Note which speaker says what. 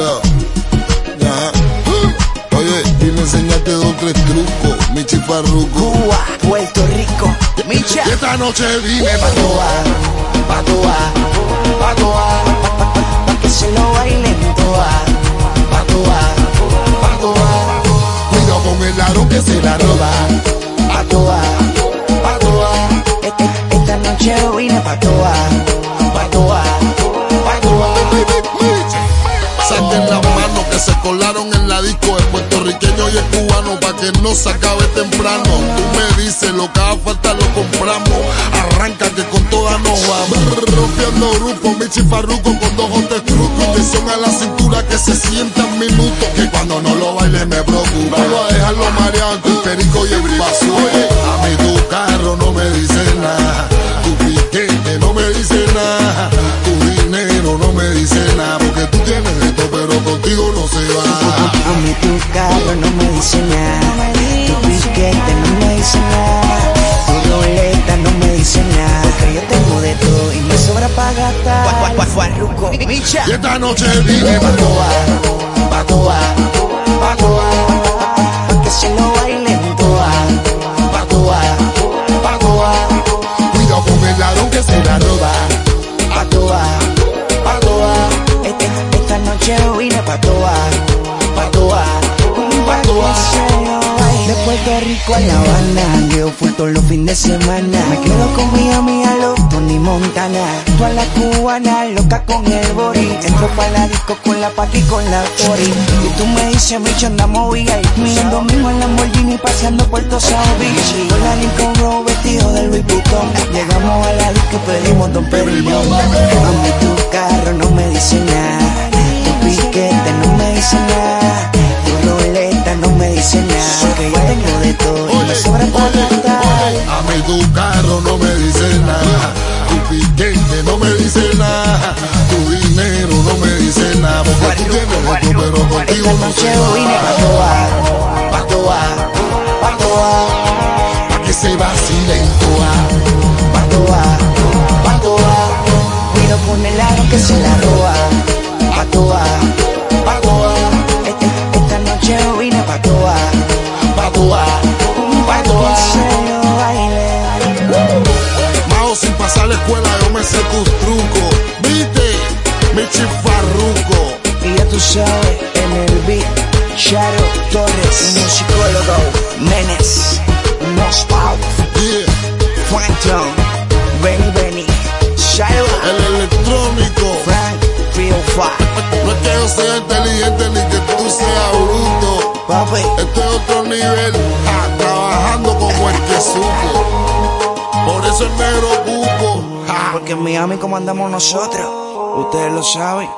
Speaker 1: Ya. Oye, a enseñarte dos tres trucos, mi chifarruco.
Speaker 2: Cuba, Puerto Rico, Micha.
Speaker 1: Y esta noche vine pa'
Speaker 2: Patoa, patoa, patoa, pa' que se lo bailen toa. Patoa, patoa,
Speaker 1: Cuidado con el aro que se la roba.
Speaker 2: patoa, patoa. E- e- Esta noche vine patoa,
Speaker 1: las manos que se colaron en la disco. Es puertorriqueño y es cubano pa' que no se acabe temprano. Tú me dices lo que haga falta lo compramos. Arranca que con toda nos vamos. Rompiendo grupos, Michi Farruco con dos o tres trucos. A la cintura que se sientan minutos. Que cuando no lo baile me preocupa. A dejarlo mareado el perico y el a mí tu carro no me dice nada.
Speaker 2: A mí tu carro no me dice nada, tu piquete no me dice nada, tu roleta no me dice nada, porque yo tengo de todo y me sobra para gastar.
Speaker 1: Y esta noche vine pa'
Speaker 2: Patoa, patoa, Puerto Rico a La Habana, yo fui todos los fines de semana. Me quedo con mi amiga Tony Montana. Tú a la cubana, loca con el body. Entro pa' la disco con la paqui con la tori. Y tú me dices, bicho, andamos VIP. Un domingo en Lamborghini paseando Puerto South Beach. Con la Lincoln de Louis Vuitton. Llegamos a la disco, pedimos Don mí tu carro Porque yo tengo de todo y me sobra para gastar.
Speaker 1: A mí tu carro no me dice nada. Tu piquete no me dice nada. Tu dinero no me dice nada. Porque tú tienes pero contigo no se va. El electrónico.
Speaker 2: Frank, 305,
Speaker 1: No es que yo sea inteligente ni que tú seas bruto.
Speaker 2: papi,
Speaker 1: Este es otro nivel, ah, trabajando como el que supo. Por eso el negro cupo. ja.
Speaker 2: porque en Miami como andamos nosotros, ustedes lo saben.